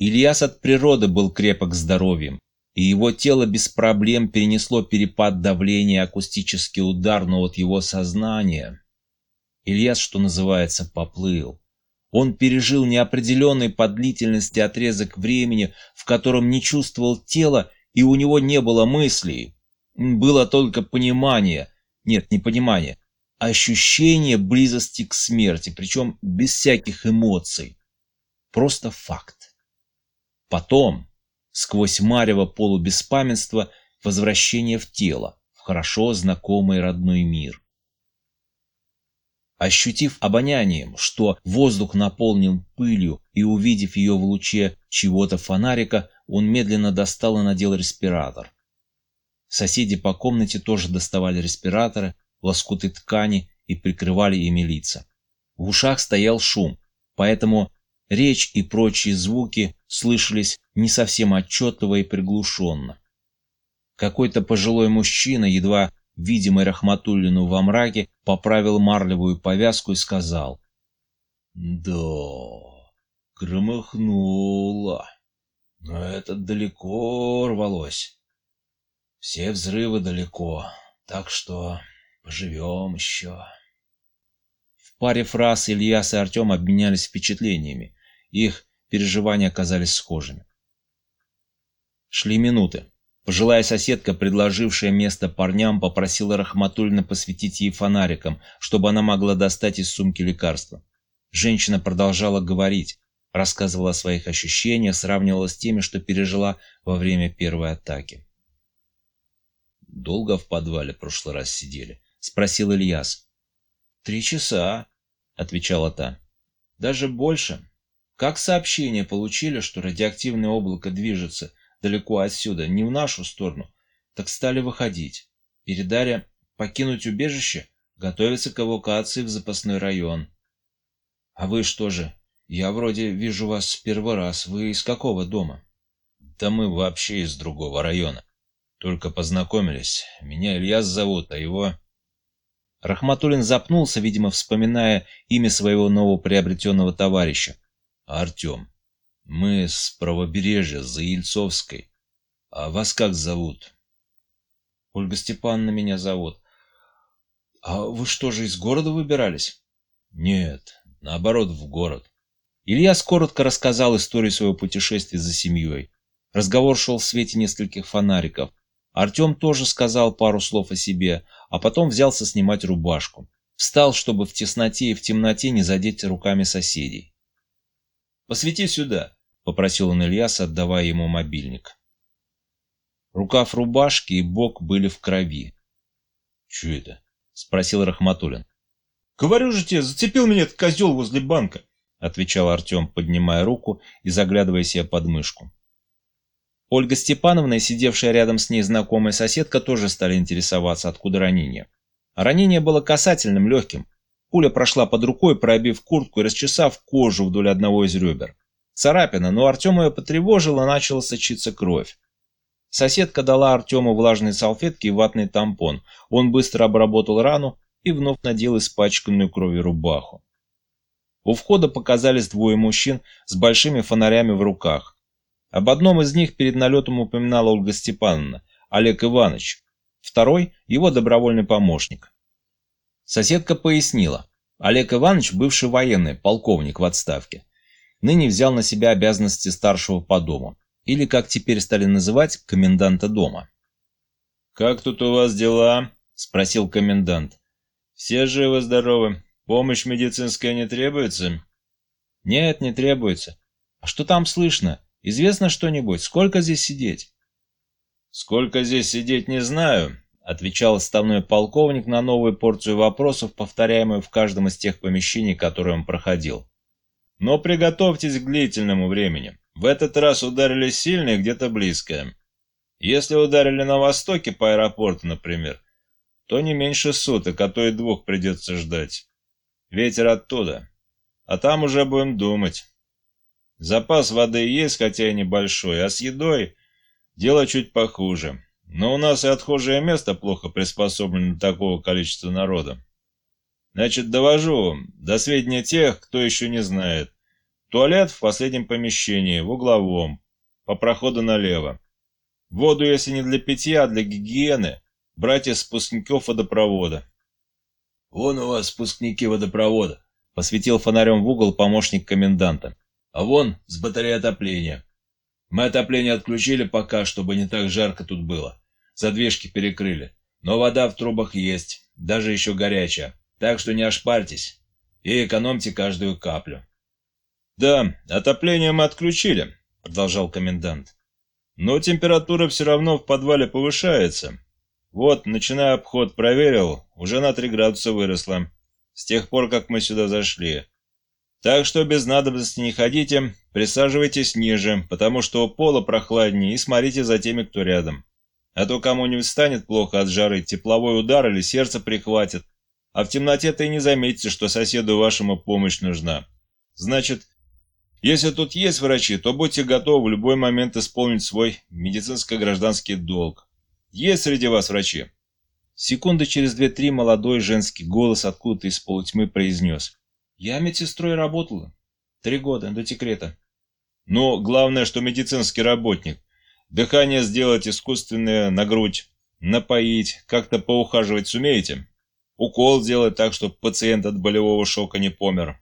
Ильяс от природы был крепок здоровьем, и его тело без проблем перенесло перепад давления акустический удар, но от его сознания... Ильяс, что называется, поплыл. Он пережил неопределенный по длительности отрезок времени, в котором не чувствовал тела, и у него не было мыслей. Было только понимание, нет, не понимание, ощущение близости к смерти, причем без всяких эмоций. Просто факт. Потом, сквозь марево полубеспамятства, возвращение в тело, в хорошо знакомый родной мир. Ощутив обонянием, что воздух наполнен пылью, и увидев ее в луче чего-то фонарика, он медленно достал и надел респиратор. Соседи по комнате тоже доставали респираторы, лоскуты ткани и прикрывали ими лица. В ушах стоял шум, поэтому речь и прочие звуки слышались не совсем отчетливо и приглушенно. Какой-то пожилой мужчина, едва видимый Рахматуллину во мраке, поправил марлевую повязку и сказал. «Да, громыхнуло, но это далеко рвалось. Все взрывы далеко, так что поживем еще». В паре фраз Ильяс и Артем обменялись впечатлениями. Их переживания оказались схожими. Шли минуты. Пожилая соседка, предложившая место парням, попросила Рахматульна посветить ей фонариком, чтобы она могла достать из сумки лекарства. Женщина продолжала говорить, рассказывала о своих ощущениях, сравнивала с теми, что пережила во время первой атаки. «Долго в подвале прошлый раз сидели?» — спросил Ильяс. «Три часа», — отвечала та. «Даже больше. Как сообщение получили, что радиоактивное облако движется далеко отсюда, не в нашу сторону, так стали выходить. Передали покинуть убежище, готовиться к эвакуации в запасной район. А вы что же? Я вроде вижу вас первый раз. Вы из какого дома? Да мы вообще из другого района. Только познакомились. Меня Ильяс зовут, а его... Рахматуллин запнулся, видимо, вспоминая имя своего новоприобретенного товарища. Артем. Мы с правобережья, за Ельцовской. А вас как зовут? Ольга Степановна меня зовут. А вы что же из города выбирались? Нет, наоборот, в город. Ильяс коротко рассказал историю своего путешествия за семьей. Разговор шел в свете нескольких фонариков. Артем тоже сказал пару слов о себе, а потом взялся снимать рубашку. Встал, чтобы в тесноте и в темноте не задеть руками соседей. «Посвети сюда», — попросил он Ильяса, отдавая ему мобильник. Рукав рубашки и бок были в крови. «Че это?» — спросил Рахматуллин. «Говорю же тебе, зацепил меня этот козел возле банка», — отвечал Артем, поднимая руку и заглядывая себе под мышку. Ольга Степановна и сидевшая рядом с ней знакомая соседка тоже стали интересоваться, откуда ранение. Ранение было касательным, легким. Пуля прошла под рукой, пробив куртку и расчесав кожу вдоль одного из ребер. Царапина, но Артем ее потревожила, начала сочиться кровь. Соседка дала Артему влажные салфетки и ватный тампон. Он быстро обработал рану и вновь надел испачканную кровью рубаху. У входа показались двое мужчин с большими фонарями в руках. Об одном из них перед налетом упоминала Ольга Степановна, Олег Иванович. Второй – его добровольный помощник. Соседка пояснила. Олег Иванович – бывший военный, полковник в отставке ныне взял на себя обязанности старшего по дому, или, как теперь стали называть, коменданта дома. «Как тут у вас дела?» – спросил комендант. «Все живы-здоровы? Помощь медицинская не требуется?» «Нет, не требуется. А что там слышно? Известно что-нибудь? Сколько здесь сидеть?» «Сколько здесь сидеть, не знаю», — отвечал отставной полковник на новую порцию вопросов, повторяемую в каждом из тех помещений, которые он проходил. Но приготовьтесь к длительному времени. В этот раз ударили сильно и где-то близко. Если ударили на востоке по аэропорту, например, то не меньше суток, а то и двух придется ждать. Ветер оттуда. А там уже будем думать. Запас воды есть, хотя и небольшой, а с едой дело чуть похуже. Но у нас и отхожее место плохо приспособлено для такого количества народа. Значит, довожу до сведения тех, кто еще не знает. Туалет в последнем помещении, в угловом, по проходу налево. Воду, если не для питья, а для гигиены, брать из спускников водопровода. «Вон у вас спускники водопровода», — посветил фонарем в угол помощник коменданта. «А вон с батареи отопления. Мы отопление отключили пока, чтобы не так жарко тут было. Задвижки перекрыли. Но вода в трубах есть, даже еще горячая. Так что не ошпарьтесь и экономьте каждую каплю». «Да, отопление мы отключили», — продолжал комендант. «Но температура все равно в подвале повышается. Вот, начиная обход, проверил, уже на 3 градуса выросла. С тех пор, как мы сюда зашли. Так что без надобности не ходите, присаживайтесь ниже, потому что у пола прохладнее, и смотрите за теми, кто рядом. А то кому-нибудь станет плохо от жары, тепловой удар или сердце прихватит. А в темноте-то и не заметите, что соседу вашему помощь нужна. Значит, если тут есть врачи, то будьте готовы в любой момент исполнить свой медицинско-гражданский долг. Есть среди вас врачи?» Секунды через две-три молодой женский голос откуда-то из полутьмы произнес. «Я медсестрой работала. Три года, до декрета». «Ну, главное, что медицинский работник. Дыхание сделать искусственное на грудь, напоить, как-то поухаживать сумеете? Укол сделать так, чтобы пациент от болевого шока не помер.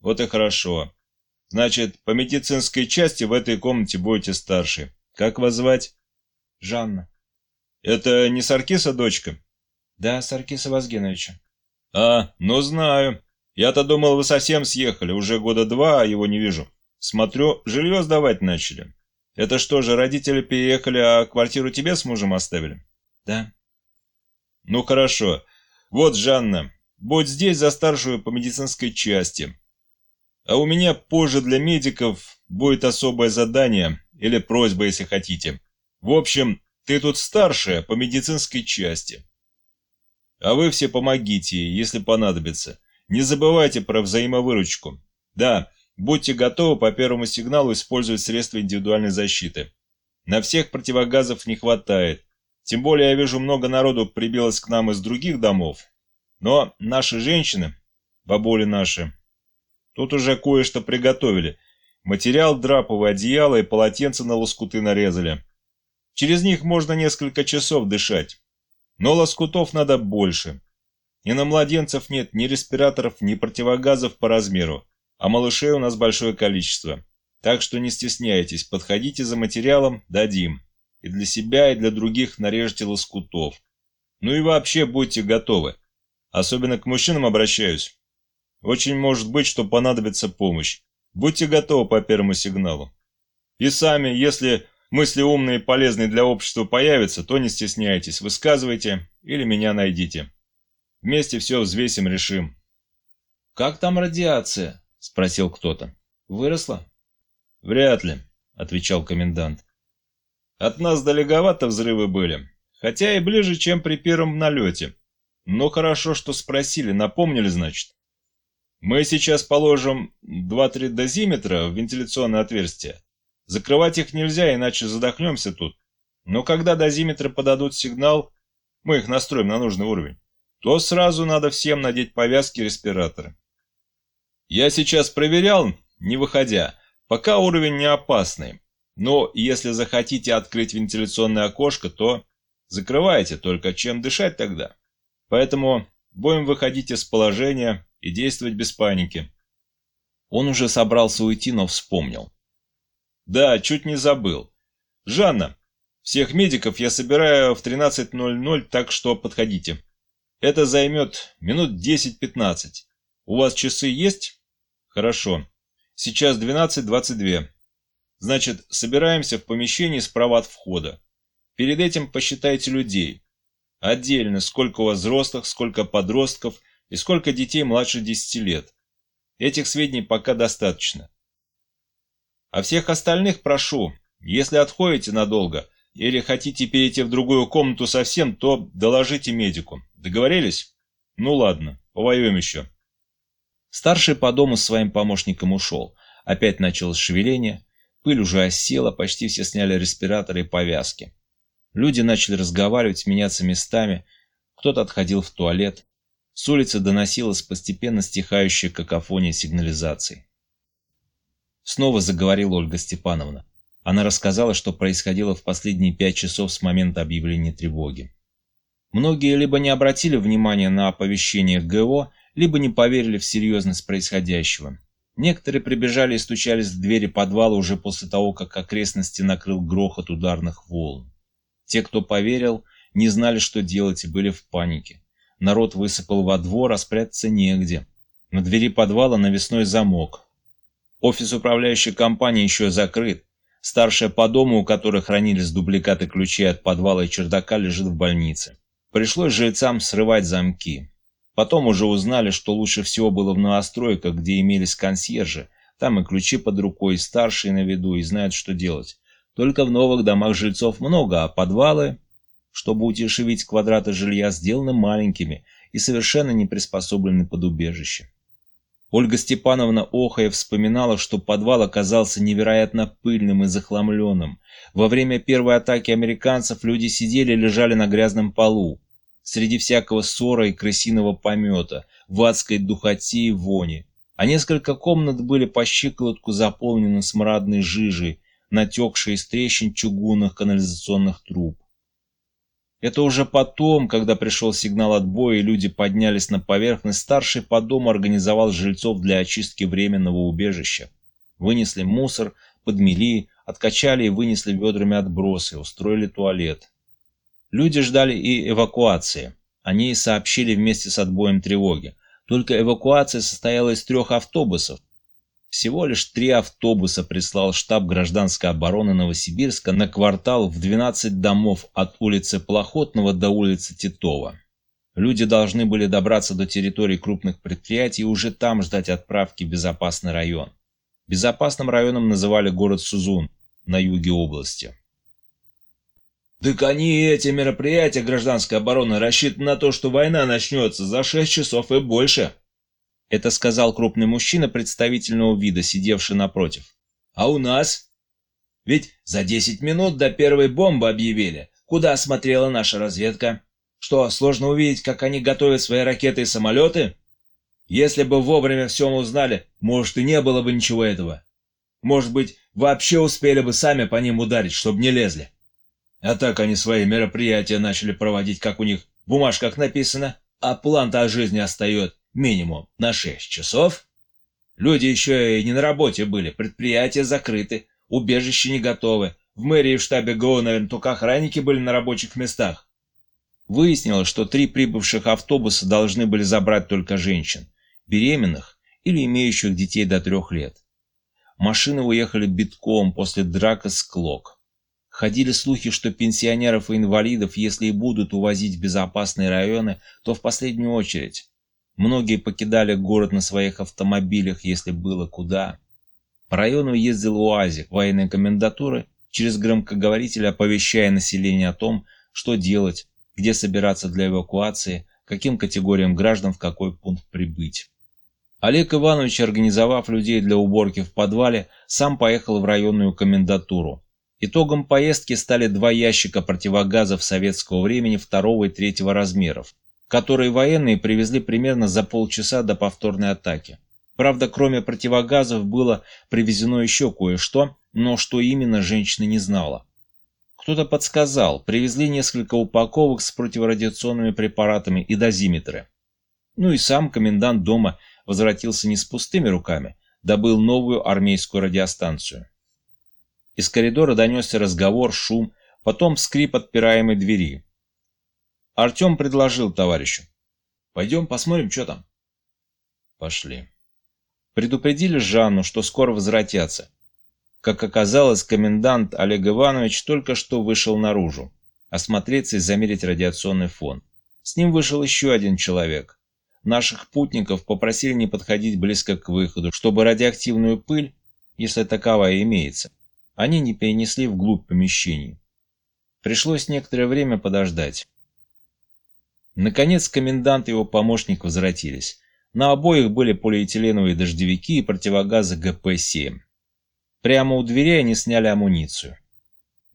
Вот и хорошо. Значит, по медицинской части в этой комнате будете старше. Как вас звать?» «Жанна». Это не Саркиса дочка? Да, Саркиса Вазгеновича. А, ну знаю. Я-то думал, вы совсем съехали, уже года два, а его не вижу. Смотрю, жилье сдавать начали. Это что же, родители переехали, а квартиру тебе с мужем оставили? Да. Ну хорошо. Вот, Жанна, будь здесь за старшую по медицинской части. А у меня позже для медиков будет особое задание или просьба, если хотите. В общем, ты тут старшая по медицинской части. А вы все помогите ей, если понадобится. Не забывайте про взаимовыручку. Да, будьте готовы по первому сигналу использовать средства индивидуальной защиты. На всех противогазов не хватает. Тем более я вижу много народу прибилось к нам из других домов. Но наши женщины, бабули наши, тут уже кое-что приготовили. Материал драповый, одеяло и полотенце на лоскуты нарезали. Через них можно несколько часов дышать. Но лоскутов надо больше. И на младенцев нет ни респираторов, ни противогазов по размеру, а малышей у нас большое количество. Так что не стесняйтесь, подходите за материалом, дадим. И для себя, и для других нарежьте лоскутов. Ну и вообще будьте готовы. Особенно к мужчинам обращаюсь. Очень может быть, что понадобится помощь. Будьте готовы по первому сигналу. И сами, если мысли умные и полезные для общества появятся, то не стесняйтесь, высказывайте или меня найдите. Вместе все взвесим, решим. «Как там радиация?» – спросил кто-то. «Выросла?» «Вряд ли», – отвечал комендант. «От нас далековато взрывы были, хотя и ближе, чем при первом налете. Но хорошо, что спросили, напомнили, значит. Мы сейчас положим 2-3 дозиметра в вентиляционное отверстие, Закрывать их нельзя, иначе задохнемся тут. Но когда дозиметры подадут сигнал, мы их настроим на нужный уровень, то сразу надо всем надеть повязки и респираторы. Я сейчас проверял, не выходя, пока уровень не опасный. Но если захотите открыть вентиляционное окошко, то закрывайте, только чем дышать тогда? Поэтому будем выходить из положения и действовать без паники. Он уже собрался уйти, но вспомнил. Да, чуть не забыл. Жанна, всех медиков я собираю в 13.00, так что подходите. Это займет минут 10-15. У вас часы есть? Хорошо. Сейчас 12.22. Значит, собираемся в помещении справа от входа. Перед этим посчитайте людей. Отдельно, сколько у вас взрослых, сколько подростков и сколько детей младше 10 лет. Этих сведений пока достаточно. А всех остальных прошу, если отходите надолго или хотите перейти в другую комнату совсем, то доложите медику. Договорились? Ну ладно, повоюем еще. Старший по дому с своим помощником ушел. Опять началось шевеление. Пыль уже осела, почти все сняли респираторы и повязки. Люди начали разговаривать, меняться местами. Кто-то отходил в туалет. С улицы доносилась постепенно стихающая какофония сигнализации. Снова заговорила Ольга Степановна. Она рассказала, что происходило в последние пять часов с момента объявления тревоги. Многие либо не обратили внимания на оповещение ГО, либо не поверили в серьезность происходящего. Некоторые прибежали и стучались в двери подвала уже после того, как окрестности накрыл грохот ударных волн. Те, кто поверил, не знали, что делать и были в панике. Народ высыпал во двор, а спрятаться негде. На двери подвала навесной замок. Офис управляющей компании еще закрыт. Старшая по дому, у которой хранились дубликаты ключей от подвала и чердака, лежит в больнице. Пришлось жильцам срывать замки. Потом уже узнали, что лучше всего было в новостройках, где имелись консьержи. Там и ключи под рукой, и старшие на виду, и знают, что делать. Только в новых домах жильцов много, а подвалы, чтобы утешевить квадраты жилья, сделаны маленькими и совершенно не приспособлены под убежище. Ольга Степановна охая вспоминала, что подвал оказался невероятно пыльным и захламленным. Во время первой атаки американцев люди сидели и лежали на грязном полу, среди всякого ссора и крысиного помета, в адской духоте и вони. А несколько комнат были по щиколотку заполнены смрадной жижей, натекшей из трещин чугунных канализационных труб. Это уже потом, когда пришел сигнал отбоя и люди поднялись на поверхность, старший по дому организовал жильцов для очистки временного убежища. Вынесли мусор, подмели, откачали и вынесли ведрами отбросы, устроили туалет. Люди ждали и эвакуации. Они сообщили вместе с отбоем тревоги. Только эвакуация состояла из трех автобусов, всего лишь три автобуса прислал штаб гражданской обороны Новосибирска на квартал в 12 домов от улицы Плохотного до улицы Титова. Люди должны были добраться до территории крупных предприятий и уже там ждать отправки в безопасный район. Безопасным районом называли город Сузун на юге области. «Так они эти мероприятия гражданской обороны рассчитаны на то, что война начнется за шесть часов и больше», это сказал крупный мужчина представительного вида, сидевший напротив. А у нас? Ведь за 10 минут до первой бомбы объявили. Куда смотрела наша разведка? Что, сложно увидеть, как они готовят свои ракеты и самолеты? Если бы вовремя все узнали, может и не было бы ничего этого. Может быть, вообще успели бы сами по ним ударить, чтобы не лезли. А так они свои мероприятия начали проводить, как у них в бумажках написано, а план-то о жизни остается минимум на 6 часов. Люди еще и не на работе были, предприятия закрыты, убежища не готовы. В мэрии и в штабе ГО, наверное, только охранники были на рабочих местах. Выяснилось, что три прибывших автобуса должны были забрать только женщин, беременных или имеющих детей до трех лет. Машины уехали битком после драка с Клок. Ходили слухи, что пенсионеров и инвалидов, если и будут увозить в безопасные районы, то в последнюю очередь. Многие покидали город на своих автомобилях, если было куда. По району ездил УАЗик военной комендатуры, через громкоговоритель оповещая население о том, что делать, где собираться для эвакуации, каким категориям граждан в какой пункт прибыть. Олег Иванович, организовав людей для уборки в подвале, сам поехал в районную комендатуру. Итогом поездки стали два ящика противогазов советского времени второго и третьего размеров, которые военные привезли примерно за полчаса до повторной атаки. Правда, кроме противогазов было привезено еще кое-что, но что именно женщина не знала. Кто-то подсказал, привезли несколько упаковок с противорадиационными препаратами и дозиметры. Ну и сам комендант дома возвратился не с пустыми руками, добыл новую армейскую радиостанцию. Из коридора донесся разговор, шум, потом скрип отпираемой двери. Артем предложил товарищу. «Пойдем посмотрим, что там». Пошли. Предупредили Жанну, что скоро возвратятся. Как оказалось, комендант Олег Иванович только что вышел наружу, осмотреться и замерить радиационный фон. С ним вышел еще один человек. Наших путников попросили не подходить близко к выходу, чтобы радиоактивную пыль, если таковая имеется, они не перенесли вглубь помещений. Пришлось некоторое время подождать. Наконец комендант и его помощник возвратились. На обоих были полиэтиленовые дождевики и противогазы ГП-7. Прямо у дверей они сняли амуницию.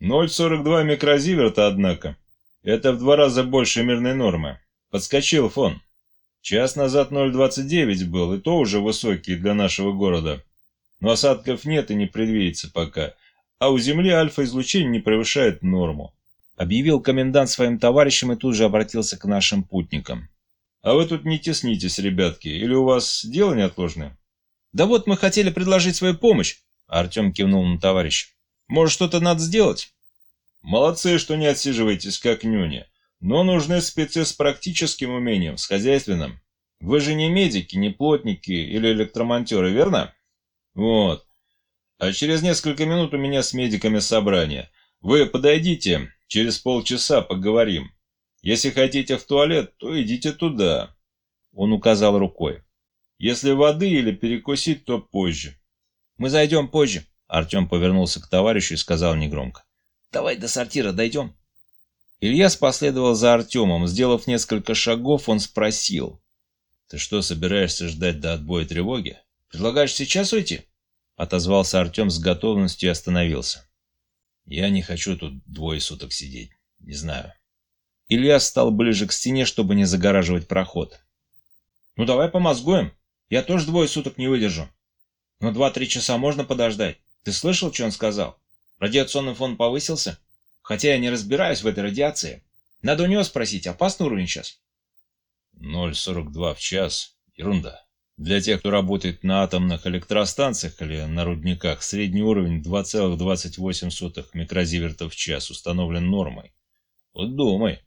0,42 микрозиверта, однако. Это в два раза больше мирной нормы. Подскочил фон. Час назад 0,29 был, и то уже высокий для нашего города. но осадков нет и не предвидится пока, а у Земли альфа-излучение не превышает норму. Объявил комендант своим товарищам и тут же обратился к нашим путникам. А вы тут не теснитесь, ребятки, или у вас дело неотложное? Да вот мы хотели предложить свою помощь, Артем кивнул на товарища. Может, что-то надо сделать? Молодцы, что не отсиживаетесь, как нюни. Но нужны спецы с практическим умением, с хозяйственным. Вы же не медики, не плотники или электромонтеры, верно? Вот. А через несколько минут у меня с медиками собрание. Вы подойдите, через полчаса поговорим. Если хотите в туалет, то идите туда. Он указал рукой. Если воды или перекусить, то позже. Мы зайдем позже. Артем повернулся к товарищу и сказал негромко. Давай до сортира дойдем. Ильяс последовал за Артемом. Сделав несколько шагов, он спросил. «Ты что, собираешься ждать до отбоя тревоги? Предлагаешь сейчас уйти?» Отозвался Артем с готовностью и остановился. «Я не хочу тут двое суток сидеть. Не знаю». Ильяс стал ближе к стене, чтобы не загораживать проход. «Ну давай помозгуем. Я тоже двое суток не выдержу. Но два-три часа можно подождать. Ты слышал, что он сказал? Радиационный фон повысился? Хотя я не разбираюсь в этой радиации. Надо у него спросить, опасный уровень сейчас?» 0,42 в час. Ерунда. Для тех, кто работает на атомных электростанциях или на рудниках, средний уровень 2,28 микрозивертов в час установлен нормой. Вот думай.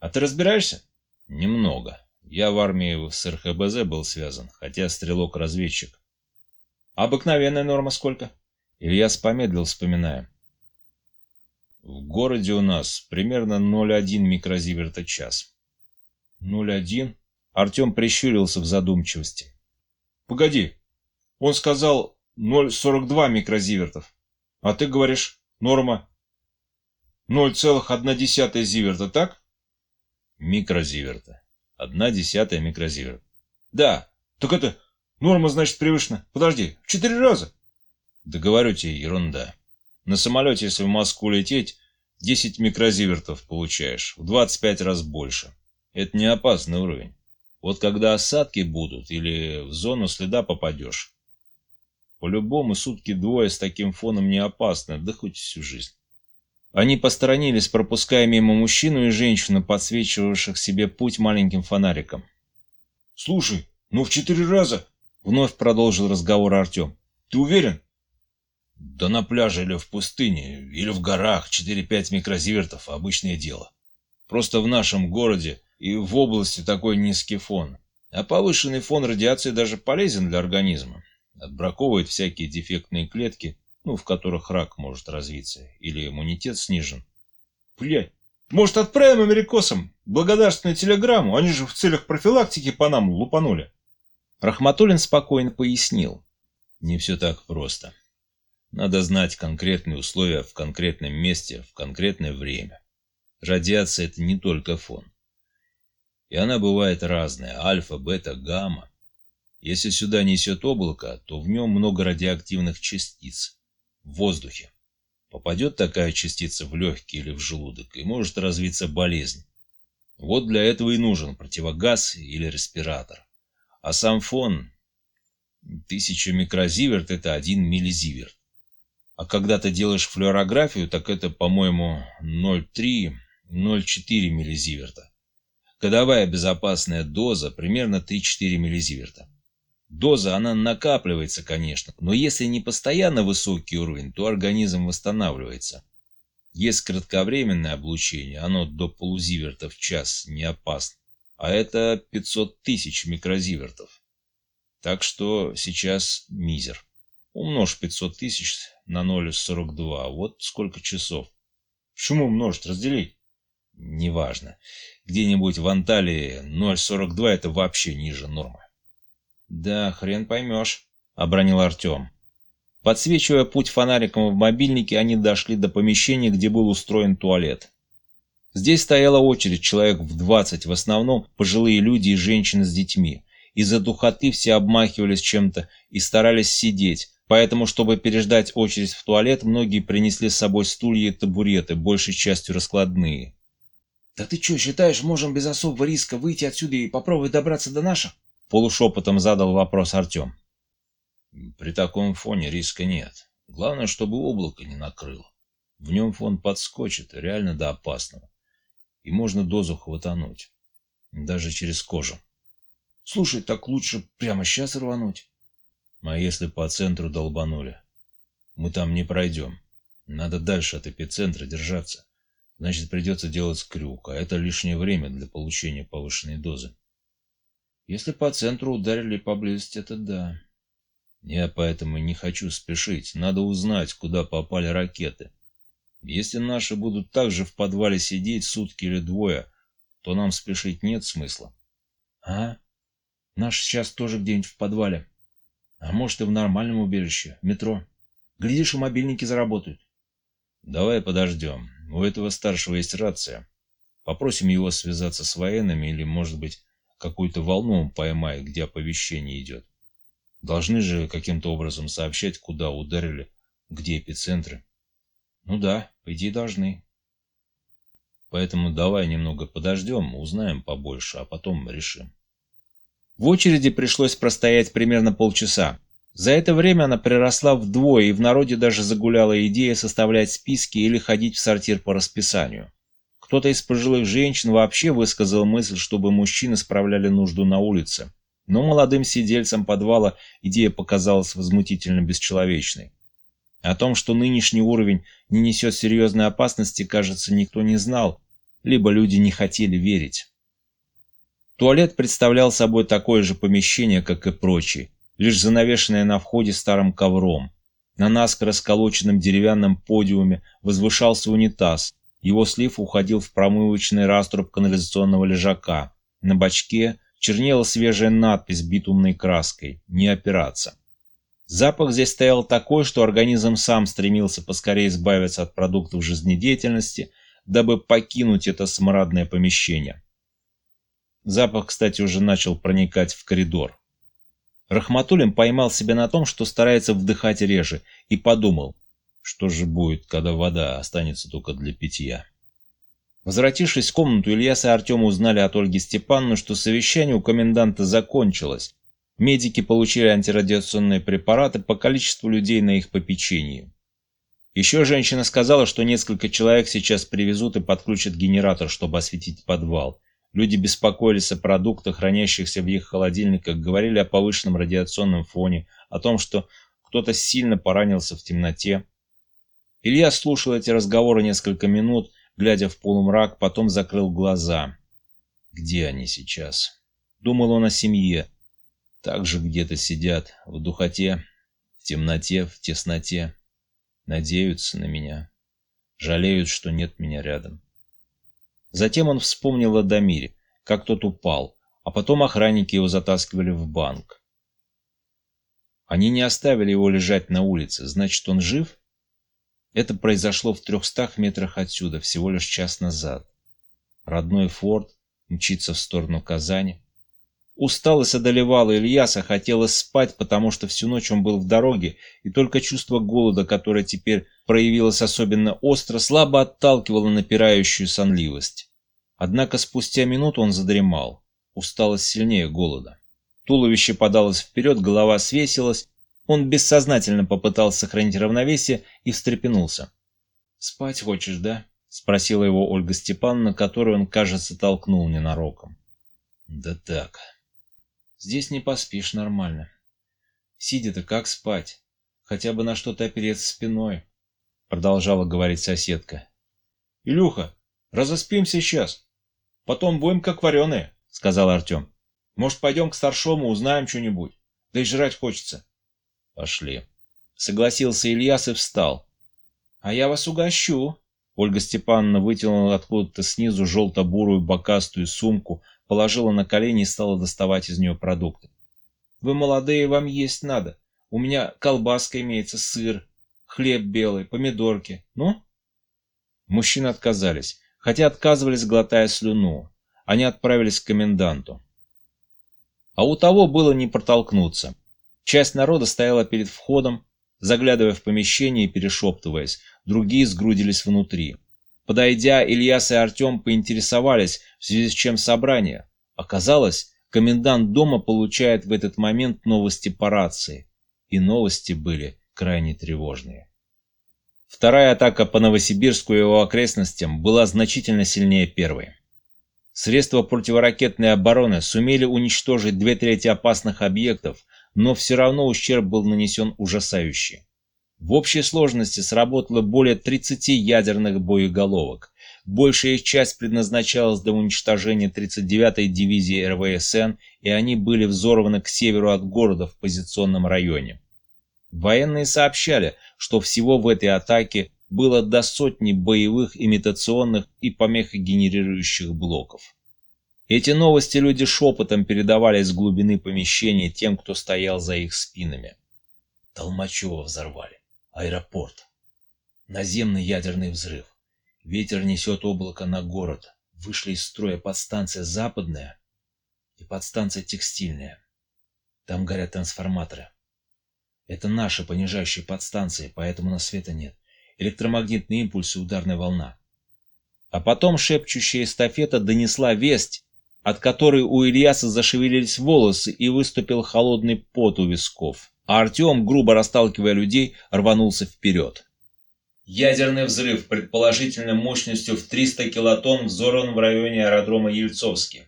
А ты разбираешься? Немного. Я в армии с РХБЗ был связан, хотя стрелок-разведчик. Обыкновенная норма сколько? Ильяс помедлил, вспоминая. В городе у нас примерно 0,1 микрозиверта час. 0,1? Артем прищурился в задумчивости. Погоди, он сказал 0,42 микрозивертов, а ты говоришь норма 0,1 зиверта, так? Микрозиверта. Одна десятая микрозиверт. Да, так это норма, значит, превышена. Подожди, в четыре раза. Да тебе, ерунда. На самолете, если в Москву лететь, 10 микрозивертов получаешь, в 25 раз больше. Это не опасный уровень. Вот когда осадки будут или в зону следа попадешь. По-любому сутки двое с таким фоном не опасно, да хоть всю жизнь. Они посторонились, пропуская мимо мужчину и женщину, подсвечивавших себе путь маленьким фонариком. «Слушай, ну в четыре раза!» — вновь продолжил разговор Артем. «Ты уверен?» «Да на пляже или в пустыне, или в горах 4-5 микрозивертов — обычное дело. Просто в нашем городе и в области такой низкий фон. А повышенный фон радиации даже полезен для организма. Отбраковывает всякие дефектные клетки ну, в которых рак может развиться, или иммунитет снижен. Блядь, может отправим америкосам благодарственную телеграмму, они же в целях профилактики по нам лупанули. Рахматуллин спокойно пояснил. Не все так просто. Надо знать конкретные условия в конкретном месте в конкретное время. Радиация – это не только фон. И она бывает разная – альфа, бета, гамма. Если сюда несет облако, то в нем много радиоактивных частиц в воздухе. Попадет такая частица в легкие или в желудок, и может развиться болезнь. Вот для этого и нужен противогаз или респиратор. А сам фон... Тысяча микрозиверт – это один миллизиверт. А когда ты делаешь флюорографию, так это, по-моему, 0,3-0,4 миллизиверта. Годовая безопасная доза примерно 3-4 миллизиверта. Доза, она накапливается, конечно, но если не постоянно высокий уровень, то организм восстанавливается. Есть кратковременное облучение, оно до полузиверта в час не опасно, а это 500 тысяч микрозивертов. Так что сейчас мизер. Умножь 500 тысяч на 0,42, вот сколько часов. Почему умножить, разделить? Неважно. Где-нибудь в Анталии 0,42 это вообще ниже нормы. «Да, хрен поймешь», — обронил Артем. Подсвечивая путь фонариком в мобильнике, они дошли до помещения, где был устроен туалет. Здесь стояла очередь, человек в двадцать, в основном пожилые люди и женщины с детьми. Из-за духоты все обмахивались чем-то и старались сидеть, поэтому, чтобы переждать очередь в туалет, многие принесли с собой стулья и табуреты, большей частью раскладные. «Да ты что, считаешь, можем без особого риска выйти отсюда и попробовать добраться до наших?» Полушепотом задал вопрос Артем. При таком фоне риска нет. Главное, чтобы облако не накрыло. В нем фон подскочит, реально до опасного. И можно дозу хватануть. Даже через кожу. Слушай, так лучше прямо сейчас рвануть. А если по центру долбанули? Мы там не пройдем. Надо дальше от эпицентра держаться. Значит, придется делать крюк, а это лишнее время для получения повышенной дозы. Если по центру ударили поблизости, это да. Я поэтому не хочу спешить. Надо узнать, куда попали ракеты. Если наши будут также в подвале сидеть сутки или двое, то нам спешить нет смысла. А? Наш сейчас тоже где-нибудь в подвале. А может и в нормальном убежище, метро. Глядишь, и мобильники заработают. Давай подождем. У этого старшего есть рация. Попросим его связаться с военными или, может быть, какую-то волну он поймает, где оповещение идет. Должны же каким-то образом сообщать, куда ударили, где эпицентры. Ну да, по идее должны. Поэтому давай немного подождем, узнаем побольше, а потом решим. В очереди пришлось простоять примерно полчаса. За это время она приросла вдвое, и в народе даже загуляла идея составлять списки или ходить в сортир по расписанию. Кто-то из пожилых женщин вообще высказал мысль, чтобы мужчины справляли нужду на улице. Но молодым сидельцам подвала идея показалась возмутительно бесчеловечной. О том, что нынешний уровень не несет серьезной опасности, кажется, никто не знал, либо люди не хотели верить. Туалет представлял собой такое же помещение, как и прочие, лишь занавешенное на входе старым ковром. На наскоро сколоченном деревянном подиуме возвышался унитаз. Его слив уходил в промывочный раструб канализационного лежака. На бачке чернела свежая надпись битумной краской «Не опираться». Запах здесь стоял такой, что организм сам стремился поскорее избавиться от продуктов жизнедеятельности, дабы покинуть это смрадное помещение. Запах, кстати, уже начал проникать в коридор. Рахматуллин поймал себя на том, что старается вдыхать реже, и подумал, что же будет, когда вода останется только для питья. Возвратившись в комнату, Ильяс и Артем узнали от Ольги Степановны, что совещание у коменданта закончилось, Медики получили антирадиационные препараты по количеству людей на их попечении. Еще женщина сказала, что несколько человек сейчас привезут и подключат генератор, чтобы осветить подвал. Люди беспокоились о продуктах, хранящихся в их холодильниках, говорили о повышенном радиационном фоне, о том, что кто-то сильно поранился в темноте. Илья слушал эти разговоры несколько минут, глядя в полумрак, потом закрыл глаза. Где они сейчас? Думал он о семье, также где-то сидят в духоте, в темноте, в тесноте. Надеются на меня. Жалеют, что нет меня рядом. Затем он вспомнил о Дамире, как тот упал, а потом охранники его затаскивали в банк. Они не оставили его лежать на улице, значит, он жив? Это произошло в трехстах метрах отсюда, всего лишь час назад. Родной форт мчится в сторону Казани. Усталость одолевала Ильяса, хотелось спать, потому что всю ночь он был в дороге, и только чувство голода, которое теперь проявилось особенно остро, слабо отталкивало напирающую сонливость. Однако спустя минуту он задремал. Усталость сильнее голода. Туловище подалось вперед, голова свесилась. Он бессознательно попытался сохранить равновесие и встрепенулся. «Спать хочешь, да?» — спросила его Ольга Степановна, которую он, кажется, толкнул ненароком. «Да так», Здесь не поспишь нормально. Сидя-то как спать? Хотя бы на что-то опереться спиной, продолжала говорить соседка. Илюха, разоспим сейчас. Потом будем как вареные, сказал Артем. Может, пойдем к старшому, узнаем что-нибудь. Да и жрать хочется. Пошли. Согласился Ильяс и встал. А я вас угощу. Ольга Степановна вытянула откуда-то снизу желто-бурую бокастую сумку, положила на колени и стала доставать из нее продукты. «Вы молодые, вам есть надо. У меня колбаска имеется, сыр, хлеб белый, помидорки. Ну?» Мужчины отказались, хотя отказывались, глотая слюну. Они отправились к коменданту. А у того было не протолкнуться. Часть народа стояла перед входом, заглядывая в помещение и перешептываясь, другие сгрудились внутри. Подойдя, Ильяс и Артем поинтересовались, в связи с чем собрание. Оказалось, комендант дома получает в этот момент новости по рации. и новости были крайне тревожные. Вторая атака по Новосибирску и его окрестностям была значительно сильнее первой. Средства противоракетной обороны сумели уничтожить две трети опасных объектов, но все равно ущерб был нанесен ужасающий. В общей сложности сработало более 30 ядерных боеголовок. Большая их часть предназначалась для уничтожения 39-й дивизии РВСН, и они были взорваны к северу от города в позиционном районе. Военные сообщали, что всего в этой атаке было до сотни боевых имитационных и помехогенерирующих блоков. Эти новости люди шепотом передавали из глубины помещения тем, кто стоял за их спинами. Толмачева взорвали. Аэропорт. Наземный ядерный взрыв. Ветер несет облако на город. Вышли из строя подстанция «Западная» и подстанция «Текстильная». Там горят трансформаторы. Это наши понижающие подстанции, поэтому на света нет. Электромагнитные импульсы, ударная волна. А потом шепчущая эстафета донесла весть, от которой у Ильяса зашевелились волосы и выступил холодный пот у висков. А Артем, грубо расталкивая людей, рванулся вперед. Ядерный взрыв, предположительно мощностью в 300 килотонн, взорван в районе аэродрома Ельцовский.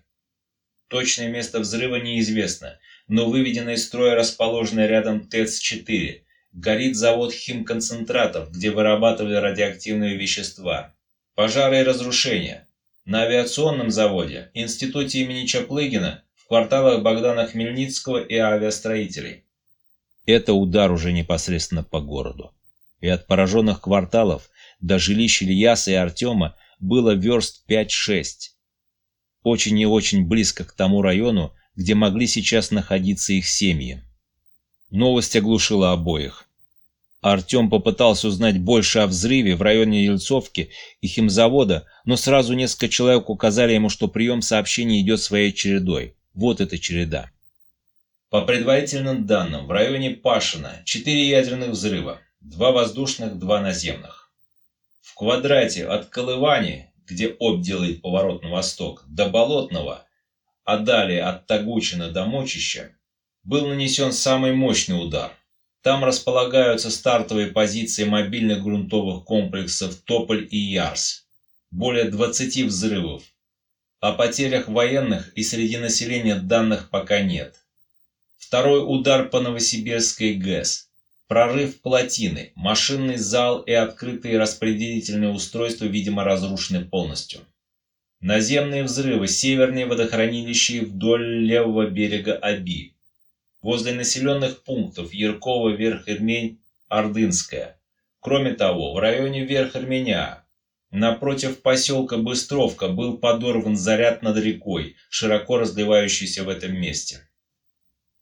Точное место взрыва неизвестно, но выведено из строя расположенный рядом ТЭЦ-4. Горит завод химконцентратов, где вырабатывали радиоактивные вещества. Пожары и разрушения. На авиационном заводе, институте имени Чаплыгина, в кварталах Богдана Хмельницкого и авиастроителей. Это удар уже непосредственно по городу. И от пораженных кварталов до жилищ Ильяса и Артема было верст 5-6. Очень и очень близко к тому району, где могли сейчас находиться их семьи. Новость оглушила обоих. Артем попытался узнать больше о взрыве в районе Ельцовки и химзавода, но сразу несколько человек указали ему, что прием сообщений идет своей чередой. Вот эта череда. По предварительным данным, в районе Пашина 4 ядерных взрыва, 2 воздушных, 2 наземных. В квадрате от Колывани, где Обь делает поворот на восток, до Болотного а далее от Тагучина до Мочища, был нанесен самый мощный удар. Там располагаются стартовые позиции мобильных грунтовых комплексов Тополь и Ярс. Более 20 взрывов. О потерях военных и среди населения данных пока нет. Второй удар по Новосибирской ГЭС. Прорыв плотины, машинный зал и открытые распределительные устройства, видимо, разрушены полностью. Наземные взрывы, северные водохранилища вдоль левого берега Аби. Возле населенных пунктов Яркова, Верх-Ирмень, Ордынская. Кроме того, в районе Верх-Ирменя, напротив поселка Быстровка, был подорван заряд над рекой, широко разливающийся в этом месте.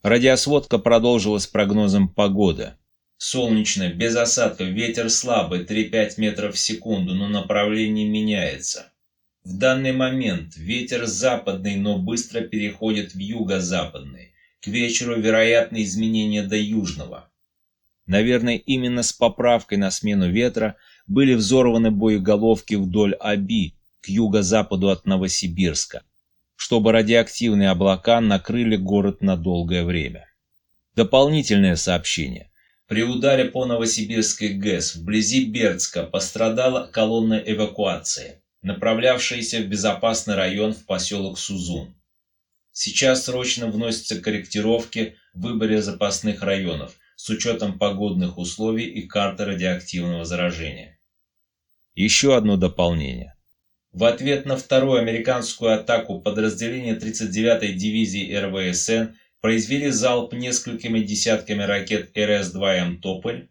Радиосводка продолжилась прогнозом погоды. Солнечно, без осадков, ветер слабый, 3-5 метров в секунду, но направление меняется. В данный момент ветер западный, но быстро переходит в юго-западный. К вечеру вероятны изменения до южного. Наверное, именно с поправкой на смену ветра были взорваны боеголовки вдоль Аби, к юго-западу от Новосибирска, чтобы радиоактивные облака накрыли город на долгое время. Дополнительное сообщение. При ударе по Новосибирской ГЭС вблизи Бердска пострадала колонна эвакуации направлявшиеся в безопасный район в поселок Сузун. Сейчас срочно вносятся корректировки в выборе запасных районов с учетом погодных условий и карты радиоактивного заражения. Еще одно дополнение. В ответ на вторую американскую атаку подразделения 39-й дивизии РВСН произвели залп несколькими десятками ракет РС-2М «Тополь»,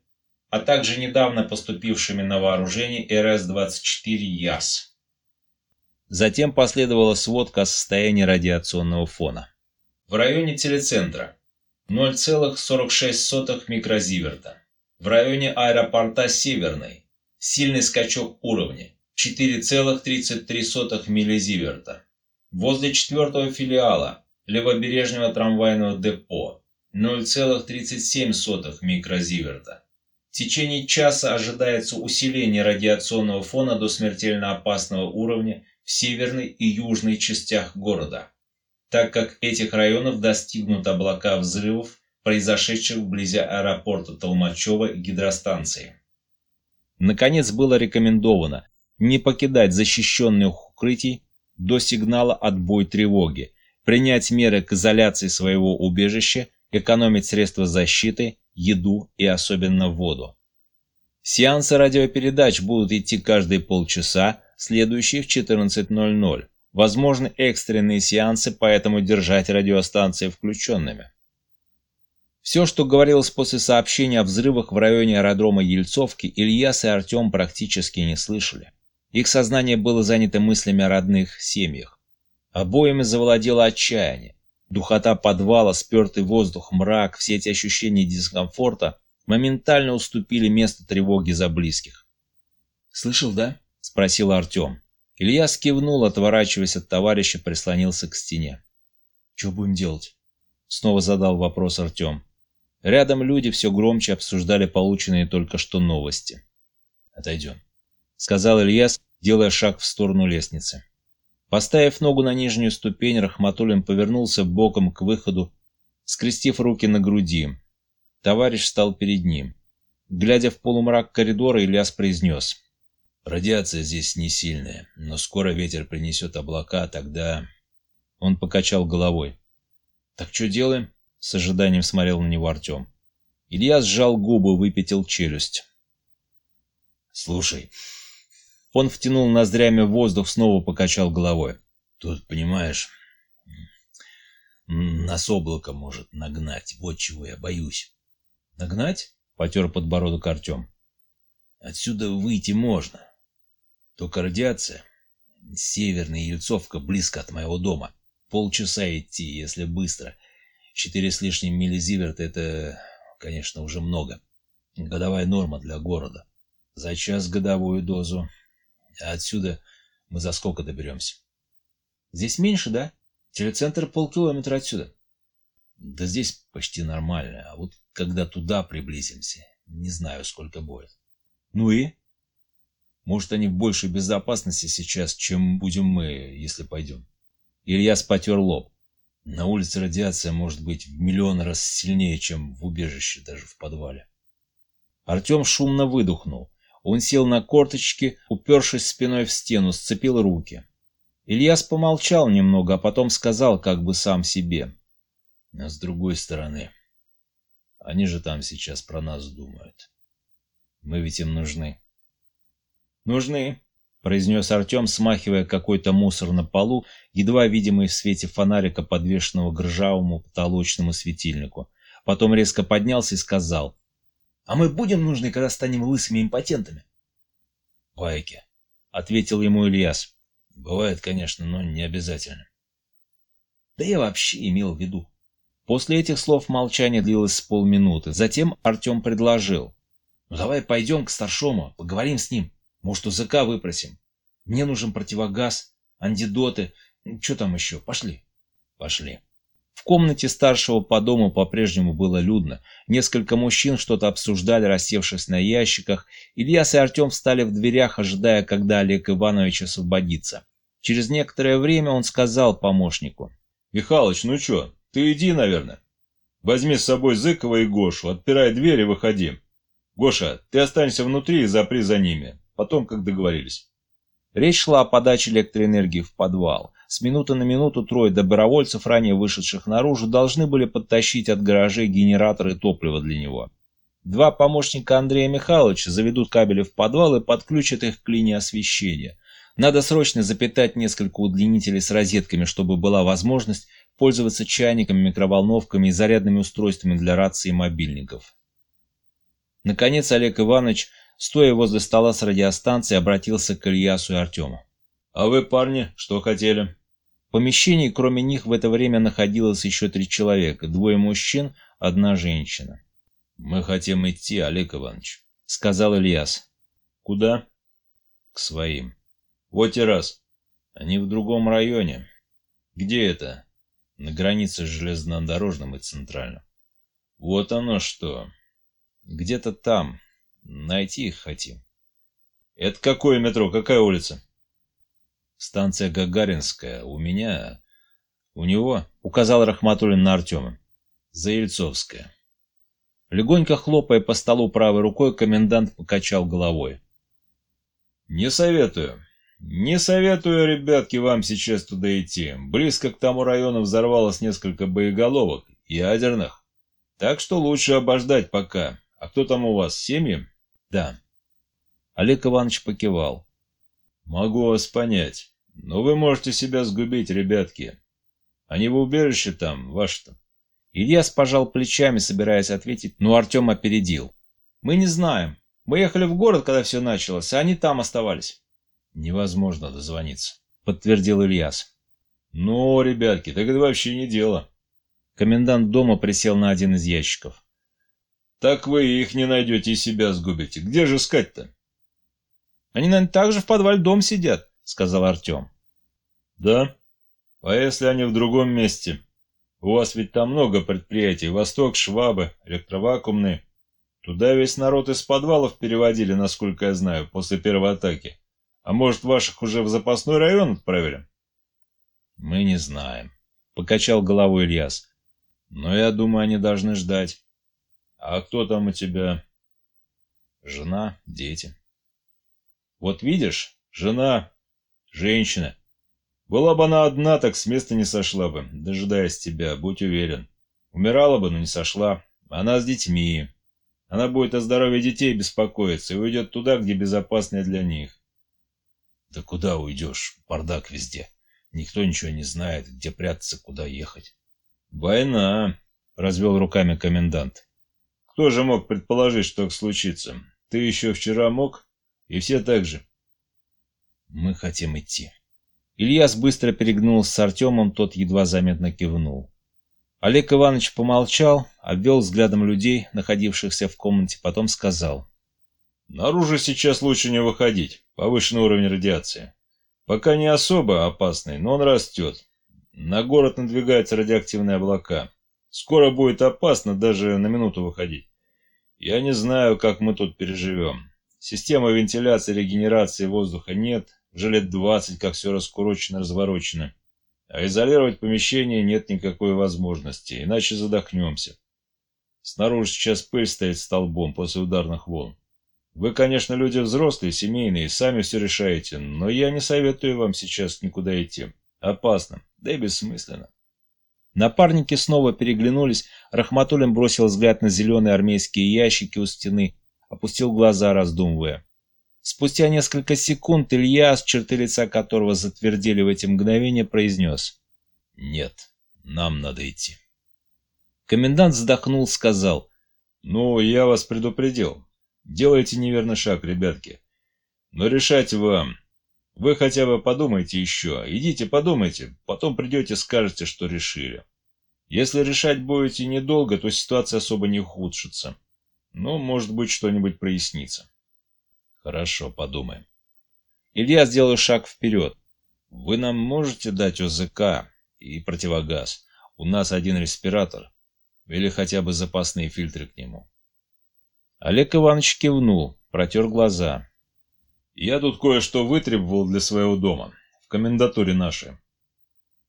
а также недавно поступившими на вооружение РС-24 «Яс». Затем последовала сводка о состоянии радиационного фона. В районе телецентра 0,46 микрозиверта. В районе аэропорта Северный сильный скачок уровня 4,33 миллизиверта. Возле четвертого филиала левобережного трамвайного депо 0,37 микрозиверта. В течение часа ожидается усиление радиационного фона до смертельно опасного уровня в северной и южной частях города, так как этих районов достигнут облака взрывов произошедших вблизи аэропорта Толмачева и гидростанции. Наконец было рекомендовано не покидать защищенных укрытий до сигнала отбой тревоги, принять меры к изоляции своего убежища, экономить средства защиты, еду и особенно воду. Сеансы радиопередач будут идти каждые полчаса, следующие в 14.00. Возможны экстренные сеансы, поэтому держать радиостанции включенными. Все, что говорилось после сообщения о взрывах в районе аэродрома Ельцовки, Ильяс и Артем практически не слышали. Их сознание было занято мыслями о родных семьях. Обоими завладело отчаяние. Духота подвала, спертый воздух, мрак, все эти ощущения дискомфорта моментально уступили место тревоги за близких. «Слышал, да?» – спросил Артем. Илья скивнул, отворачиваясь от товарища, прислонился к стене. «Что будем делать?» – снова задал вопрос Артем. Рядом люди все громче обсуждали полученные только что новости. «Отойдем», — сказал Ильяс, делая шаг в сторону лестницы. Поставив ногу на нижнюю ступень, Рахматуллин повернулся боком к выходу, скрестив руки на груди. Товарищ встал перед ним. Глядя в полумрак коридора, Ильяс произнес. «Радиация здесь не сильная, но скоро ветер принесет облака, тогда...» Он покачал головой. «Так что делаем?» С ожиданием смотрел на него Артем. Илья сжал губы, выпятил челюсть. «Слушай». Он втянул ноздрями воздух, снова покачал головой. «Тут, понимаешь, нас облако может нагнать. Вот чего я боюсь». «Нагнать?» — потер подбородок Артем. «Отсюда выйти можно. Только радиация. Северная Ельцовка близко от моего дома. Полчаса идти, если быстро. Четыре с лишним миллизиверта – это, конечно, уже много. Годовая норма для города. За час годовую дозу. А отсюда мы за сколько доберемся? Здесь меньше, да? Телецентр полкилометра отсюда. Да здесь почти нормально. А вот когда туда приблизимся, не знаю, сколько будет. Ну и? Может, они в большей безопасности сейчас, чем будем мы, если пойдем. Ильяс потер лоб. На улице радиация может быть в миллион раз сильнее, чем в убежище, даже в подвале. Артем шумно выдохнул. Он сел на корточки, упершись спиной в стену, сцепил руки. Ильяс помолчал немного, а потом сказал как бы сам себе. А с другой стороны, они же там сейчас про нас думают. Мы ведь им нужны. Нужны, — произнес Артем, смахивая какой-то мусор на полу, едва видимый в свете фонарика, подвешенного к ржавому потолочному светильнику. Потом резко поднялся и сказал. — А мы будем нужны, когда станем лысыми импотентами? — Байки, — ответил ему Ильяс. — Бывает, конечно, но не обязательно. — Да я вообще имел в виду. После этих слов молчание длилось с полминуты. Затем Артем предложил. — Ну давай пойдем к старшому, поговорим с ним. Может, у ЗК выпросим. Мне нужен противогаз, антидоты. Что там еще? Пошли. Пошли. В комнате старшего по дому по-прежнему было людно. Несколько мужчин что-то обсуждали, рассевшись на ящиках. Ильяс и Артем встали в дверях, ожидая, когда Олег Иванович освободится. Через некоторое время он сказал помощнику. «Михалыч, ну что, ты иди, наверное. Возьми с собой Зыкова и Гошу, отпирай дверь и выходи. Гоша, ты останься внутри и запри за ними потом, как договорились. Речь шла о подаче электроэнергии в подвал. С минуты на минуту трое добровольцев, ранее вышедших наружу, должны были подтащить от гаражей генераторы топлива для него. Два помощника Андрея Михайловича заведут кабели в подвал и подключат их к линии освещения. Надо срочно запитать несколько удлинителей с розетками, чтобы была возможность пользоваться чайниками, микроволновками и зарядными устройствами для рации и мобильников. Наконец Олег Иванович стоя возле стола с радиостанцией, обратился к Ильясу и Артему. «А вы, парни, что хотели?» В помещении, кроме них, в это время находилось еще три человека, двое мужчин, одна женщина. «Мы хотим идти, Олег Иванович», — сказал Ильяс. «Куда?» «К своим». «Вот и раз. Они в другом районе». «Где это?» «На границе с железнодорожным и центральным». «Вот оно что». «Где-то там, Найти их хотим. Это какое метро? Какая улица? Станция Гагаринская. У меня... У него... Указал Рахматуллин на Артема. Заельцовская. Легонько хлопая по столу правой рукой, комендант покачал головой. «Не советую. Не советую, ребятки, вам сейчас туда идти. Близко к тому району взорвалось несколько боеголовок, ядерных. Так что лучше обождать пока. А кто там у вас, семьи?» «Да». Олег Иванович покивал. «Могу вас понять. Но вы можете себя сгубить, ребятки. Они в убежище там, ваше-то?» Ильяс пожал плечами, собираясь ответить, но Артем опередил. «Мы не знаем. Мы ехали в город, когда все началось, а они там оставались». «Невозможно дозвониться», — подтвердил Ильяс. «Ну, ребятки, так это вообще не дело». Комендант дома присел на один из ящиков. «Так вы их не найдете и себя сгубите. Где же искать-то?» «Они, наверное, также в подвале дом сидят», — сказал Артем. «Да? А если они в другом месте? У вас ведь там много предприятий. Восток, Швабы, электровакуумные. Туда весь народ из подвалов переводили, насколько я знаю, после первой атаки. А может, ваших уже в запасной район отправили? Мы не знаем, покачал головой Ильяс. Но я думаю, они должны ждать. А кто там у тебя? Жена, дети. Вот видишь, жена, женщина. Была бы она одна, так с места не сошла бы, дожидаясь тебя, будь уверен. Умирала бы, но не сошла. Она с детьми. Она будет о здоровье детей беспокоиться и уйдет туда, где безопаснее для них. Да куда уйдешь? Бардак везде. Никто ничего не знает, где прятаться, куда ехать. Война, развел руками комендант. Кто же мог предположить, что так случится? Ты еще вчера мог, и все так же. Мы хотим идти. Ильяс быстро перегнулся с Артемом, тот едва заметно кивнул. Олег Иванович помолчал, обвел взглядом людей, находившихся в комнате, потом сказал. «Наружу сейчас лучше не выходить. Повышенный уровень радиации. Пока не особо опасный, но он растет. На город надвигаются радиоактивные облака. Скоро будет опасно даже на минуту выходить. Я не знаю, как мы тут переживем. Системы вентиляции и регенерации воздуха нет. Уже лет двадцать, как все раскурочено, разворочено. А изолировать помещение нет никакой возможности, иначе задохнемся. Снаружи сейчас пыль стоит столбом после ударных волн. Вы, конечно, люди взрослые, семейные, сами все решаете, но я не советую вам сейчас никуда идти. Опасно, да и бессмысленно. Напарники снова переглянулись, Рахматуллин бросил взгляд на зеленые армейские ящики у стены, опустил глаза, раздумывая. Спустя несколько секунд Илья, с черты лица которого затвердели в эти мгновения, произнес. «Нет, нам надо идти». Комендант вздохнул, сказал. «Ну, я вас предупредил. Делаете неверный шаг, ребятки. Но решать вам. Вы хотя бы подумайте еще. Идите подумайте, потом придете скажете, что решили. Если решать будете недолго, то ситуация особо не ухудшится. Но, может быть, что-нибудь прояснится. Хорошо, подумаем. Илья сделал шаг вперед. Вы нам можете дать ОЗК и противогаз? У нас один респиратор. Или хотя бы запасные фильтры к нему. Олег Иванович кивнул, протер глаза. «Я тут кое-что вытребовал для своего дома, в комендатуре нашей.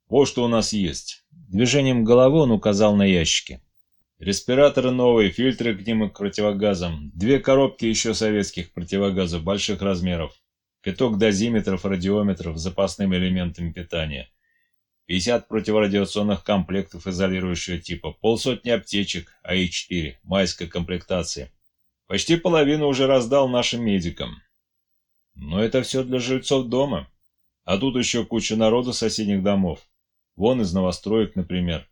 Вот что у нас есть». Движением головы он указал на ящики. Респираторы новые, фильтры к ним и к противогазам, две коробки еще советских противогазов больших размеров, пяток дозиметров, радиометров с запасными элементами питания, 50 противорадиационных комплектов изолирующего типа, полсотни аптечек АИ-4 майской комплектации, Почти половину уже раздал нашим медикам. Но это все для жильцов дома. А тут еще куча народу соседних домов. Вон из новостроек, например.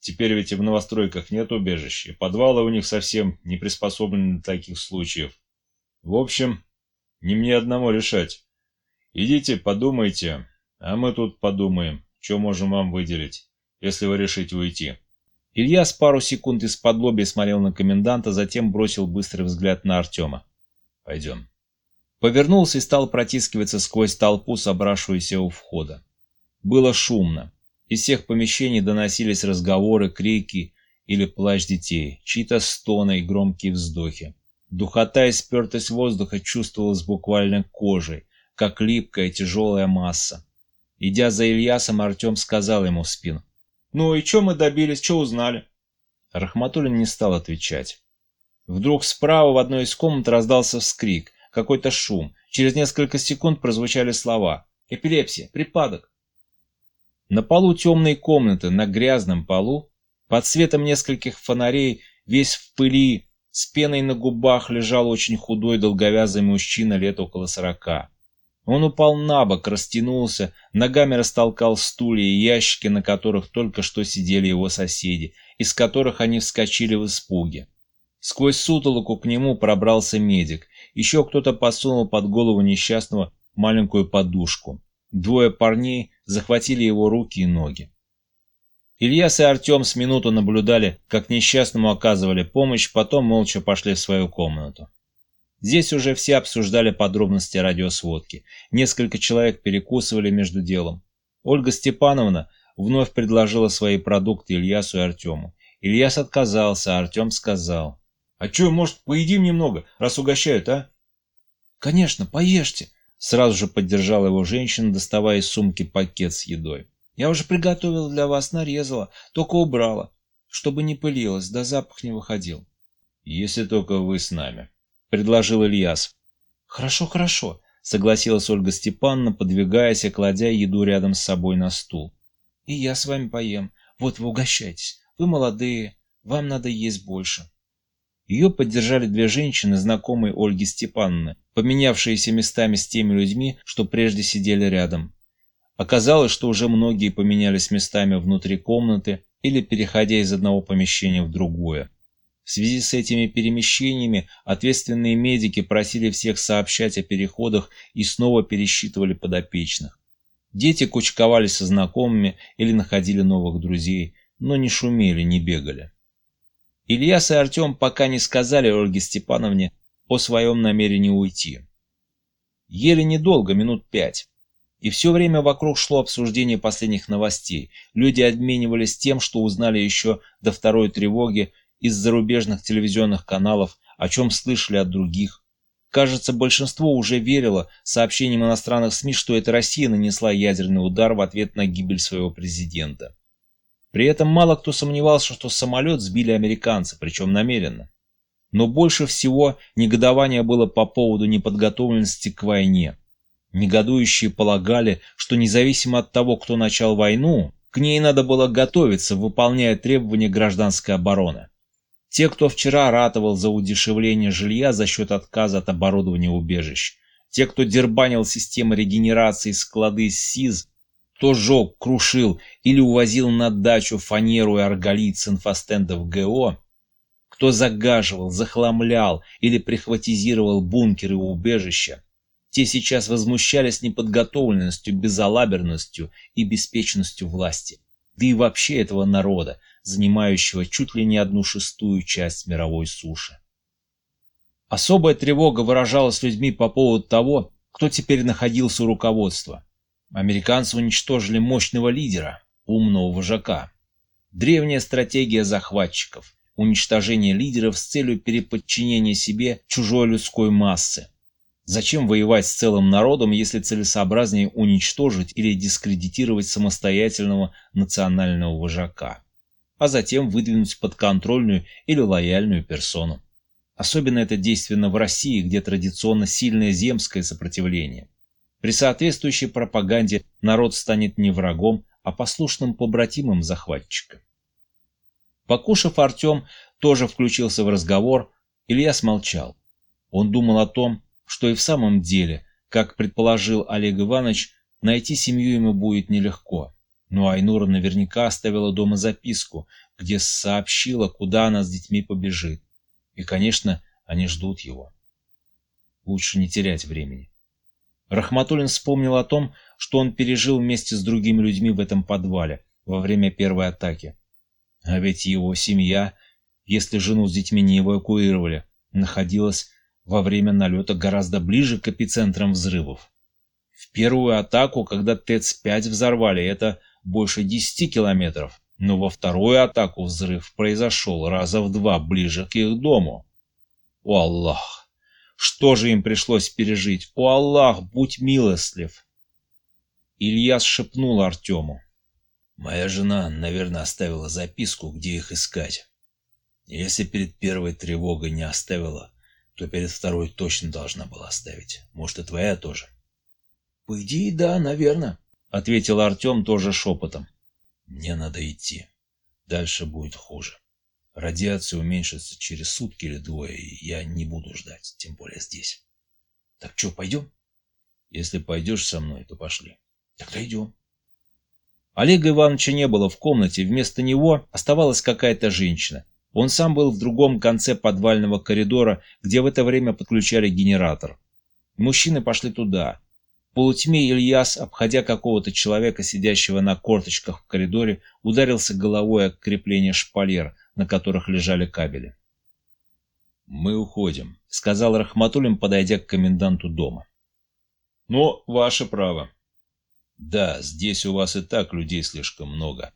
Теперь ведь и в новостройках нет убежищ, и подвалы у них совсем не приспособлены для таких случаев. В общем, не мне одному решать. Идите, подумайте, а мы тут подумаем, что можем вам выделить, если вы решите уйти. Илья с пару секунд из-под лобья смотрел на коменданта, затем бросил быстрый взгляд на Артема. «Пойдем». Повернулся и стал протискиваться сквозь толпу, собравшуюся у входа. Было шумно. Из всех помещений доносились разговоры, крики или плач детей, чьи-то стоны и громкие вздохи. Духота и спертость воздуха чувствовалась буквально кожей, как липкая тяжелая масса. Идя за Ильясом, Артем сказал ему в спину. «Ну и что мы добились, что узнали?» Рахматуллин не стал отвечать. Вдруг справа в одной из комнат раздался вскрик, какой-то шум. Через несколько секунд прозвучали слова. «Эпилепсия! Припадок!» На полу темной комнаты, на грязном полу, под светом нескольких фонарей, весь в пыли, с пеной на губах лежал очень худой долговязый мужчина лет около сорока. Он упал на бок, растянулся, ногами растолкал стулья и ящики, на которых только что сидели его соседи, из которых они вскочили в испуге. Сквозь сутолоку к нему пробрался медик. Еще кто-то посунул под голову несчастного маленькую подушку. Двое парней захватили его руки и ноги. Ильяс и Артем с минуту наблюдали, как несчастному оказывали помощь, потом молча пошли в свою комнату. Здесь уже все обсуждали подробности радиосводки. Несколько человек перекусывали между делом. Ольга Степановна вновь предложила свои продукты Ильясу и Артему. Ильяс отказался, а Артем сказал. «А что, может, поедим немного, раз угощают, а?» «Конечно, поешьте!» Сразу же поддержала его женщина, доставая из сумки пакет с едой. Я уже приготовила для вас, нарезала, только убрала, чтобы не пылилось, да запах не выходил. Если только вы с нами, предложил Ильяс. Хорошо, хорошо, согласилась Ольга Степановна, подвигаясь и кладя еду рядом с собой на стул. И я с вами поем. Вот вы угощайтесь. Вы молодые, вам надо есть больше. Ее поддержали две женщины, знакомые Ольги Степановны, поменявшиеся местами с теми людьми, что прежде сидели рядом. Оказалось, что уже многие поменялись местами внутри комнаты или переходя из одного помещения в другое. В связи с этими перемещениями ответственные медики просили всех сообщать о переходах и снова пересчитывали подопечных. Дети кучковались со знакомыми или находили новых друзей, но не шумели, не бегали. Ильяс и Артем пока не сказали Ольге Степановне о своем намерении уйти. Еле недолго, минут пять. И все время вокруг шло обсуждение последних новостей. Люди обменивались тем, что узнали еще до второй тревоги из зарубежных телевизионных каналов, о чем слышали от других. Кажется, большинство уже верило сообщениям иностранных СМИ, что это Россия нанесла ядерный удар в ответ на гибель своего президента. При этом мало кто сомневался, что самолет сбили американцы, причем намеренно. Но больше всего негодование было по поводу неподготовленности к войне. Негодующие полагали, что независимо от того, кто начал войну, к ней надо было готовиться, выполняя требования гражданской обороны. Те, кто вчера ратовал за удешевление жилья за счет отказа от оборудования убежищ, те, кто дербанил системы регенерации склады СИЗ, кто жег, крушил или увозил на дачу фанеру и арголит с инфостендов ГО, кто загаживал, захламлял или прихватизировал бункеры и убежища, те сейчас возмущались неподготовленностью, безалаберностью и беспечностью власти, да и вообще этого народа, занимающего чуть ли не одну шестую часть мировой суши. Особая тревога выражалась людьми по поводу того, кто теперь находился у руководства. Американцы уничтожили мощного лидера, умного вожака. Древняя стратегия захватчиков – уничтожение лидеров с целью переподчинения себе чужой людской массы. Зачем воевать с целым народом, если целесообразнее уничтожить или дискредитировать самостоятельного национального вожака, а затем выдвинуть подконтрольную или лояльную персону? Особенно это действенно в России, где традиционно сильное земское сопротивление. При соответствующей пропаганде народ станет не врагом, а послушным побратимом захватчика. Покушав, Артем тоже включился в разговор, Илья смолчал. Он думал о том, что и в самом деле, как предположил Олег Иванович, найти семью ему будет нелегко. Но Айнура наверняка оставила дома записку, где сообщила, куда она с детьми побежит. И, конечно, они ждут его. Лучше не терять времени. Рахматуллин вспомнил о том, что он пережил вместе с другими людьми в этом подвале во время первой атаки. А ведь его семья, если жену с детьми не эвакуировали, находилась во время налета гораздо ближе к эпицентрам взрывов. В первую атаку, когда ТЭЦ-5 взорвали, это больше 10 километров, но во вторую атаку взрыв произошел раза в два ближе к их дому. О Аллах! Что же им пришлось пережить? О Аллах, будь милостлив! Ильяс шепнул Артему. Моя жена, наверное, оставила записку, где их искать. Если перед первой тревогой не оставила, то перед второй точно должна была оставить. Может, и твоя тоже? — По идее, да, наверное, — ответил Артем тоже шепотом. — Мне надо идти. Дальше будет хуже. Радиация уменьшится через сутки или двое, и я не буду ждать, тем более здесь. — Так что, пойдем? — Если пойдешь со мной, то пошли. — Тогда идем. Олега Ивановича не было в комнате, вместо него оставалась какая-то женщина. Он сам был в другом конце подвального коридора, где в это время подключали генератор. Мужчины пошли туда. В полутьме Ильяс, обходя какого-то человека, сидящего на корточках в коридоре, ударился головой о крепление шпалер, на которых лежали кабели. «Мы уходим», — сказал Рахматуллин, подойдя к коменданту дома. «Но ваше право». «Да, здесь у вас и так людей слишком много,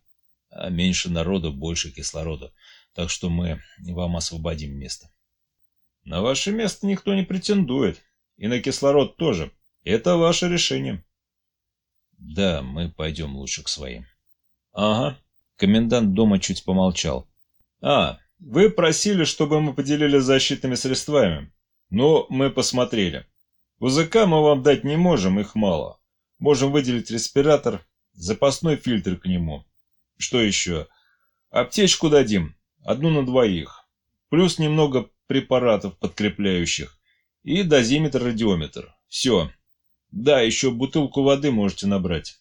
а меньше народу, больше кислорода так что мы вам освободим место. На ваше место никто не претендует, и на кислород тоже. Это ваше решение. Да, мы пойдем лучше к своим. Ага. Комендант дома чуть помолчал. А, вы просили, чтобы мы поделили защитными средствами. Но мы посмотрели. УЗК мы вам дать не можем, их мало. Можем выделить респиратор, запасной фильтр к нему. Что еще? Аптечку дадим, одну на двоих, плюс немного препаратов подкрепляющих и дозиметр-радиометр. Все. Да, еще бутылку воды можете набрать.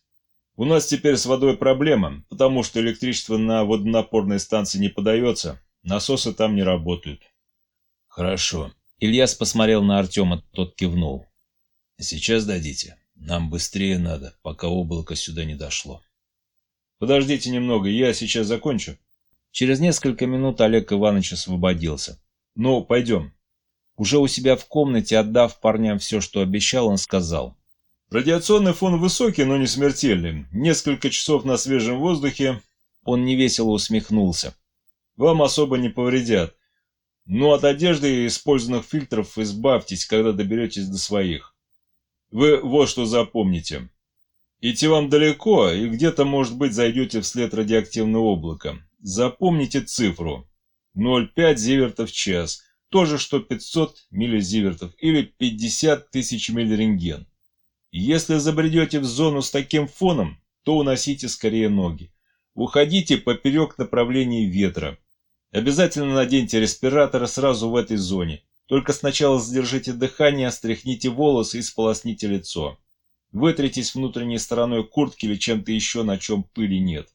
У нас теперь с водой проблема, потому что электричество на водонапорной станции не подается, насосы там не работают. Хорошо. Ильяс посмотрел на Артема, тот кивнул. Сейчас дадите. Нам быстрее надо, пока облако сюда не дошло. Подождите немного, я сейчас закончу. Через несколько минут Олег Иванович освободился. «Ну, пойдем». Уже у себя в комнате, отдав парням все, что обещал, он сказал. «Радиационный фон высокий, но не смертельный. Несколько часов на свежем воздухе...» Он невесело усмехнулся. «Вам особо не повредят. Но от одежды и использованных фильтров избавьтесь, когда доберетесь до своих. Вы вот что запомните. Идти вам далеко, и где-то, может быть, зайдете вслед радиоактивного облака. Запомните цифру 0,5 зивертов в час, то же, что 500 миллизивертов или 50 тысяч миллирентген. Если забредете в зону с таким фоном, то уносите скорее ноги. Уходите поперек направления ветра. Обязательно наденьте респираторы сразу в этой зоне. Только сначала задержите дыхание, стряхните волосы и сполосните лицо. Вытритесь внутренней стороной куртки или чем-то еще, на чем пыли нет.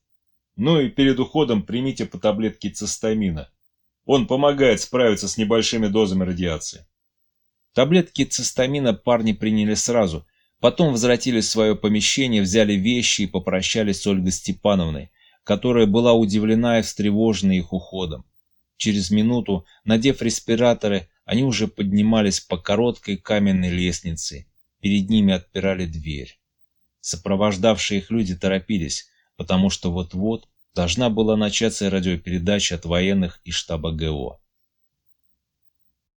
Ну и перед уходом примите по таблетке цистамина. Он помогает справиться с небольшими дозами радиации. Таблетки цистамина парни приняли сразу, потом возвратились в свое помещение, взяли вещи и попрощались с Ольгой Степановной, которая была удивлена и встревожена их уходом. Через минуту, надев респираторы, они уже поднимались по короткой каменной лестнице. Перед ними отпирали дверь. Сопровождавшие их люди торопились, потому что вот-вот должна была начаться радиопередача от военных и штаба ГО.